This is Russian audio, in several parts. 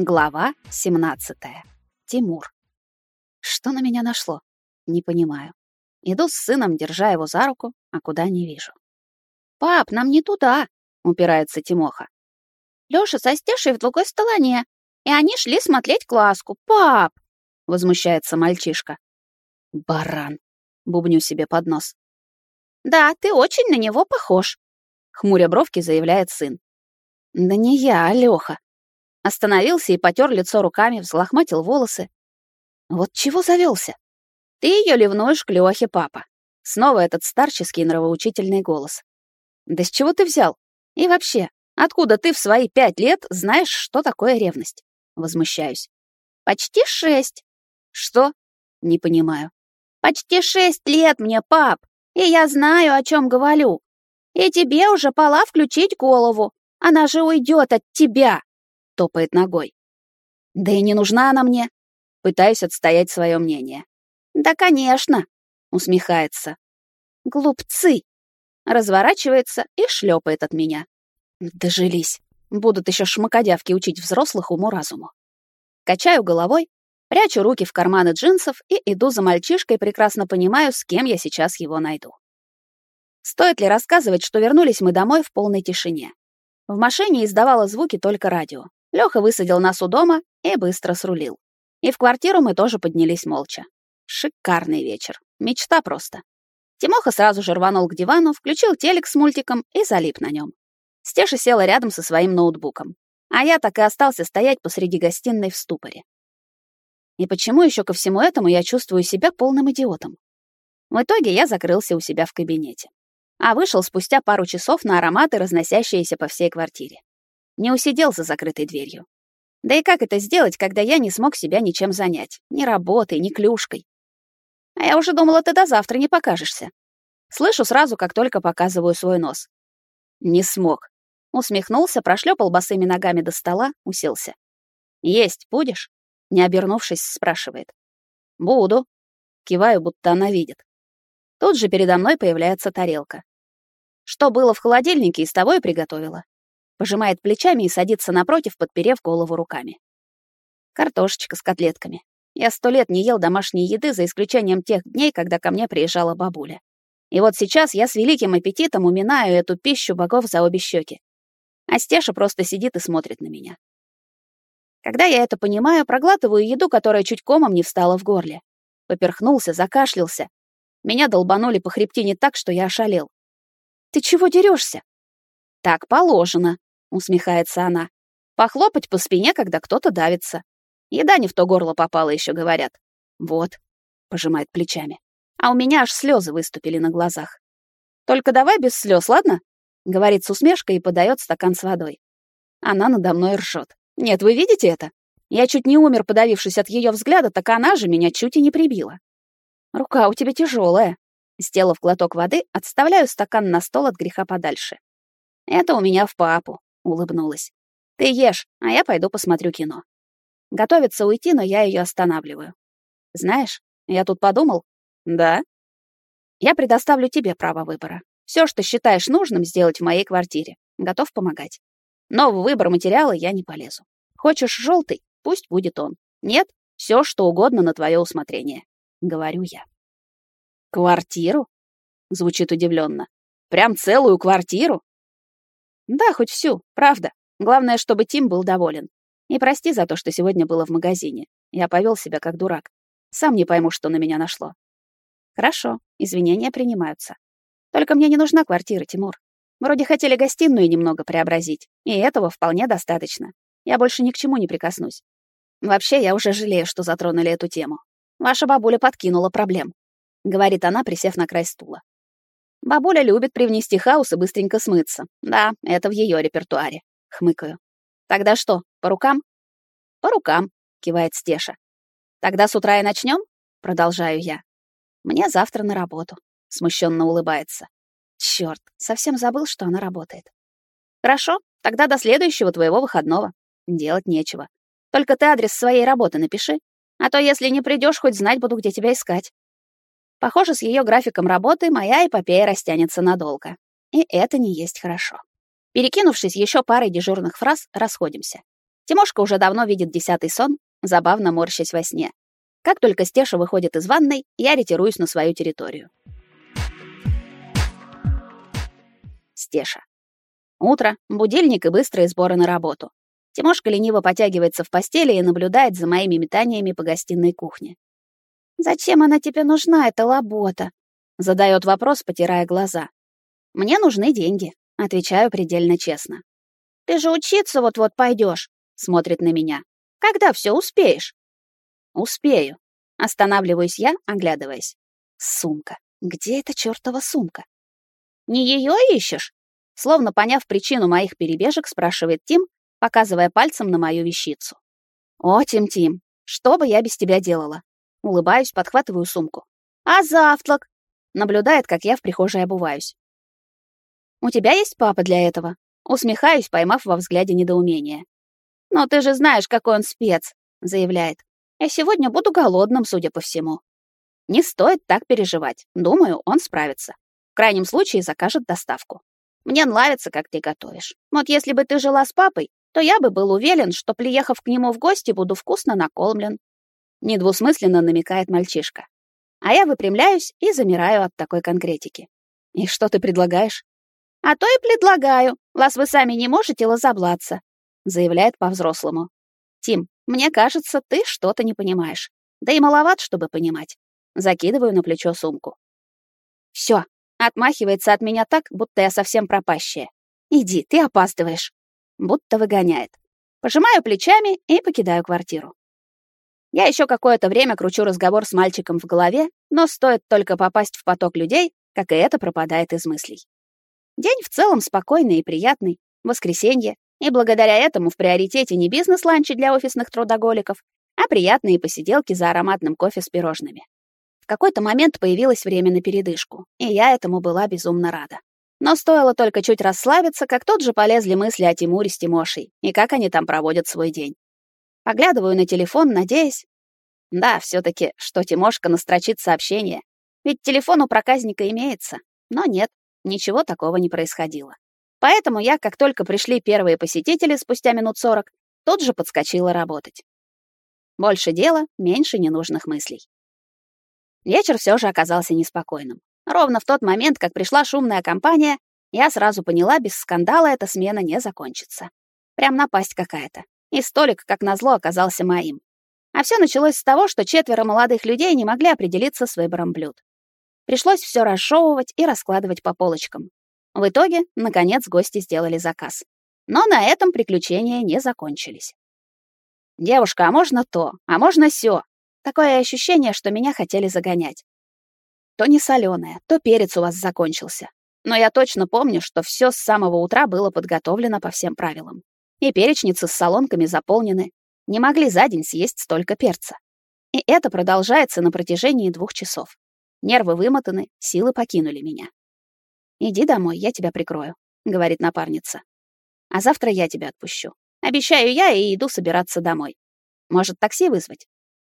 Глава 17. Тимур. Что на меня нашло? Не понимаю. Иду с сыном, держа его за руку, а куда не вижу. «Пап, нам не туда!» — упирается Тимоха. «Лёша со Стешей в другой стороне, и они шли смотреть класску. Пап!» — возмущается мальчишка. «Баран!» — бубню себе под нос. «Да, ты очень на него похож», — хмуря бровки заявляет сын. «Да не я, а Лёха», Остановился и потер лицо руками, взлохматил волосы. Вот чего завелся? Ты ее ливнуешь к Лёхе, папа. Снова этот старческий нравоучительный голос. Да с чего ты взял? И вообще, откуда ты в свои пять лет знаешь, что такое ревность? Возмущаюсь. Почти шесть. Что? Не понимаю. Почти шесть лет мне, пап, и я знаю, о чем говорю. И тебе уже пора включить голову. Она же уйдет от тебя топает ногой. Да и не нужна она мне. Пытаюсь отстоять свое мнение. Да, конечно, усмехается. Глупцы. Разворачивается и шлепает от меня. Дожились. Будут еще шмакодявки учить взрослых уму-разуму. Качаю головой, прячу руки в карманы джинсов и иду за мальчишкой, прекрасно понимаю, с кем я сейчас его найду. Стоит ли рассказывать, что вернулись мы домой в полной тишине? В машине издавало звуки только радио. Лёха высадил нас у дома и быстро срулил. И в квартиру мы тоже поднялись молча. Шикарный вечер. Мечта просто. Тимоха сразу же рванул к дивану, включил телек с мультиком и залип на нем. Стеша села рядом со своим ноутбуком, а я так и остался стоять посреди гостиной в ступоре. И почему еще ко всему этому я чувствую себя полным идиотом? В итоге я закрылся у себя в кабинете, а вышел спустя пару часов на ароматы, разносящиеся по всей квартире. Не усидел за закрытой дверью. Да и как это сделать, когда я не смог себя ничем занять? Ни работой, ни клюшкой. А я уже думала, ты до завтра не покажешься. Слышу сразу, как только показываю свой нос. Не смог. Усмехнулся, прошлепал босыми ногами до стола, уселся. «Есть будешь?» Не обернувшись, спрашивает. «Буду». Киваю, будто она видит. Тут же передо мной появляется тарелка. Что было в холодильнике, из того и приготовила пожимает плечами и садится напротив, подперев голову руками. Картошечка с котлетками. Я сто лет не ел домашней еды, за исключением тех дней, когда ко мне приезжала бабуля. И вот сейчас я с великим аппетитом уминаю эту пищу богов за обе щеки. А Стеша просто сидит и смотрит на меня. Когда я это понимаю, проглатываю еду, которая чуть комом не встала в горле. Поперхнулся, закашлялся. Меня долбанули по хребтине так, что я ошалел. «Ты чего дерешься? «Так положено», усмехается она. Похлопать по спине, когда кто-то давится. Еда не в то горло попала, еще говорят. Вот, пожимает плечами. А у меня аж слезы выступили на глазах. Только давай без слез, ладно? говорит с усмешкой и подает стакан с водой. Она надо мной ржет. Нет, вы видите это? Я чуть не умер, подавившись от ее взгляда, так она же меня чуть и не прибила. Рука у тебя тяжелая. Сделав глоток воды, отставляю стакан на стол от греха подальше. Это у меня в папу улыбнулась. Ты ешь, а я пойду посмотрю кино. Готовится уйти, но я ее останавливаю. Знаешь, я тут подумал. Да. Я предоставлю тебе право выбора. Все, что считаешь нужным сделать в моей квартире. Готов помогать. Но в выбор материала я не полезу. Хочешь желтый? Пусть будет он. Нет, все, что угодно на твое усмотрение. Говорю я. Квартиру? Звучит удивленно. Прям целую квартиру? Да, хоть всю, правда. Главное, чтобы Тим был доволен. И прости за то, что сегодня было в магазине. Я повел себя как дурак. Сам не пойму, что на меня нашло. Хорошо, извинения принимаются. Только мне не нужна квартира, Тимур. Вроде хотели гостиную немного преобразить, и этого вполне достаточно. Я больше ни к чему не прикоснусь. Вообще, я уже жалею, что затронули эту тему. Ваша бабуля подкинула проблем, говорит она, присев на край стула. Бабуля любит привнести хаос и быстренько смыться. Да, это в ее репертуаре. Хмыкаю. Тогда что, по рукам? По рукам, кивает Стеша. Тогда с утра и начнем? Продолжаю я. Мне завтра на работу. Смущенно улыбается. Черт, совсем забыл, что она работает. Хорошо, тогда до следующего твоего выходного. Делать нечего. Только ты адрес своей работы напиши, а то если не придешь, хоть знать буду, где тебя искать. Похоже, с ее графиком работы моя эпопея растянется надолго. И это не есть хорошо. Перекинувшись еще парой дежурных фраз, расходимся. Тимошка уже давно видит десятый сон, забавно морщась во сне. Как только Стеша выходит из ванной, я ретируюсь на свою территорию. Стеша. Утро, будильник и быстрые сборы на работу. Тимошка лениво потягивается в постели и наблюдает за моими метаниями по гостиной кухне. «Зачем она тебе нужна, эта лабота?» — задает вопрос, потирая глаза. «Мне нужны деньги», — отвечаю предельно честно. «Ты же учиться вот-вот пойдешь», — смотрит на меня. «Когда все успеешь?» «Успею», — останавливаюсь я, оглядываясь. «Сумка. Где эта чёртова сумка?» «Не ее ищешь?» Словно поняв причину моих перебежек, спрашивает Тим, показывая пальцем на мою вещицу. «О, Тим-Тим, что бы я без тебя делала?» Улыбаюсь, подхватываю сумку. «А завтрак?» Наблюдает, как я в прихожей обуваюсь. «У тебя есть папа для этого?» Усмехаюсь, поймав во взгляде недоумение. «Но ты же знаешь, какой он спец», — заявляет. «Я сегодня буду голодным, судя по всему». Не стоит так переживать. Думаю, он справится. В крайнем случае закажет доставку. Мне нравится, как ты готовишь. Вот если бы ты жила с папой, то я бы был уверен, что, приехав к нему в гости, буду вкусно накормлен. Недвусмысленно намекает мальчишка. А я выпрямляюсь и замираю от такой конкретики. И что ты предлагаешь? А то и предлагаю. Вас вы сами не можете лазоблаться, заявляет по-взрослому. Тим, мне кажется, ты что-то не понимаешь. Да и маловат, чтобы понимать. Закидываю на плечо сумку. Все, отмахивается от меня так, будто я совсем пропащая. Иди, ты опаздываешь будто выгоняет. Пожимаю плечами и покидаю квартиру. Я еще какое-то время кручу разговор с мальчиком в голове, но стоит только попасть в поток людей, как и это пропадает из мыслей. День в целом спокойный и приятный, воскресенье, и благодаря этому в приоритете не бизнес-ланчи для офисных трудоголиков, а приятные посиделки за ароматным кофе с пирожными. В какой-то момент появилось время на передышку, и я этому была безумно рада. Но стоило только чуть расслабиться, как тут же полезли мысли о Тимуре с Тимошей и как они там проводят свой день. Поглядываю на телефон, надеясь. Да, все таки что Тимошка настрочит сообщение. Ведь телефон у проказника имеется. Но нет, ничего такого не происходило. Поэтому я, как только пришли первые посетители спустя минут сорок, тут же подскочила работать. Больше дела, меньше ненужных мыслей. Вечер все же оказался неспокойным. Ровно в тот момент, как пришла шумная компания, я сразу поняла, без скандала эта смена не закончится. Прям напасть какая-то. И столик, как назло, оказался моим. А все началось с того, что четверо молодых людей не могли определиться с выбором блюд. Пришлось все расшовывать и раскладывать по полочкам. В итоге, наконец, гости сделали заказ. Но на этом приключения не закончились. «Девушка, а можно то, а можно сё?» Такое ощущение, что меня хотели загонять. То не соленое, то перец у вас закончился. Но я точно помню, что все с самого утра было подготовлено по всем правилам. И перечницы с солонками заполнены. Не могли за день съесть столько перца. И это продолжается на протяжении двух часов. Нервы вымотаны, силы покинули меня. «Иди домой, я тебя прикрою», — говорит напарница. «А завтра я тебя отпущу. Обещаю я и иду собираться домой. Может, такси вызвать?»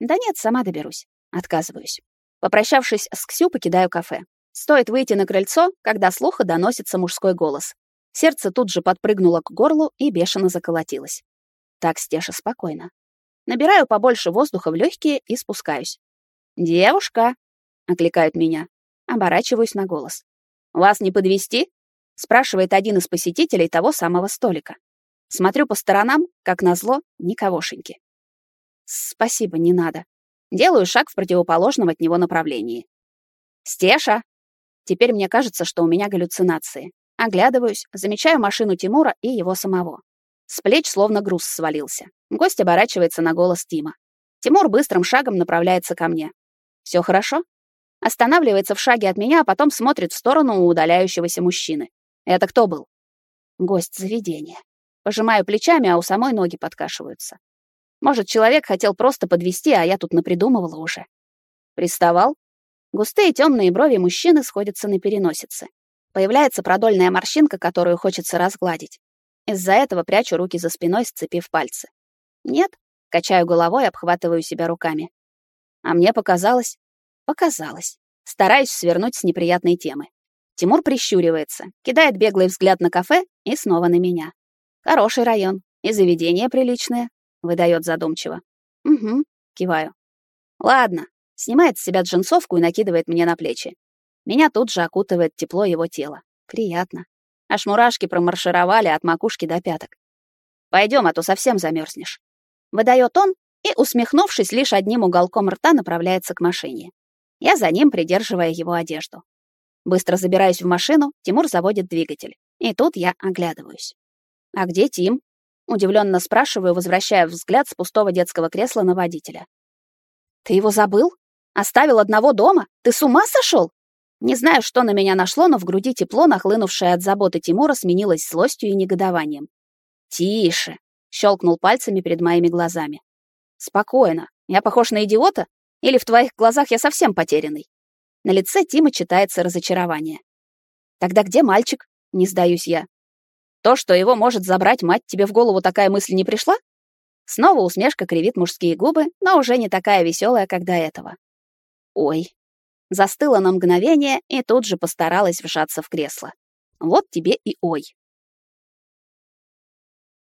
«Да нет, сама доберусь». Отказываюсь. Попрощавшись с Ксю, покидаю кафе. Стоит выйти на крыльцо, когда слуха доносится мужской голос. Сердце тут же подпрыгнуло к горлу и бешено заколотилось. Так, Стеша, спокойно. Набираю побольше воздуха в легкие и спускаюсь. «Девушка!» — окликают меня. Оборачиваюсь на голос. «Вас не подвести? спрашивает один из посетителей того самого столика. Смотрю по сторонам, как назло, никогошеньки. «Спасибо, не надо», Делаю шаг в противоположном от него направлении. «Стеша!» Теперь мне кажется, что у меня галлюцинации. Оглядываюсь, замечаю машину Тимура и его самого. С плеч словно груз свалился. Гость оборачивается на голос Тима. Тимур быстрым шагом направляется ко мне. Все хорошо?» Останавливается в шаге от меня, а потом смотрит в сторону удаляющегося мужчины. «Это кто был?» «Гость заведения». Пожимаю плечами, а у самой ноги подкашиваются. Может, человек хотел просто подвести, а я тут напридумывала уже. Приставал? Густые темные брови мужчины сходятся на переносице. Появляется продольная морщинка, которую хочется разгладить. Из-за этого прячу руки за спиной, сцепив пальцы. Нет, качаю головой, обхватываю себя руками. А мне показалось... Показалось. Стараюсь свернуть с неприятной темы. Тимур прищуривается, кидает беглый взгляд на кафе и снова на меня. Хороший район. И заведение приличное, выдает задумчиво. Угу, киваю. Ладно, снимает с себя джинсовку и накидывает мне на плечи. Меня тут же окутывает тепло его тела. Приятно. Аж мурашки промаршировали от макушки до пяток. Пойдем, а то совсем замерзнешь. Выдает он и, усмехнувшись лишь одним уголком рта, направляется к машине. Я за ним, придерживая его одежду. Быстро забираюсь в машину, Тимур заводит двигатель. И тут я оглядываюсь. «А где Тим?» Удивленно спрашиваю, возвращая взгляд с пустого детского кресла на водителя. «Ты его забыл? Оставил одного дома? Ты с ума сошел? Не знаю, что на меня нашло, но в груди тепло, нахлынувшее от заботы Тимура, сменилось злостью и негодованием. «Тише!» — щелкнул пальцами перед моими глазами. «Спокойно. Я похож на идиота? Или в твоих глазах я совсем потерянный?» На лице Тима читается разочарование. «Тогда где мальчик?» — не сдаюсь я. «То, что его может забрать мать, тебе в голову такая мысль не пришла?» Снова усмешка кривит мужские губы, но уже не такая веселая, как до этого. «Ой». Застыла на мгновение и тут же постаралась вжаться в кресло. «Вот тебе и ой».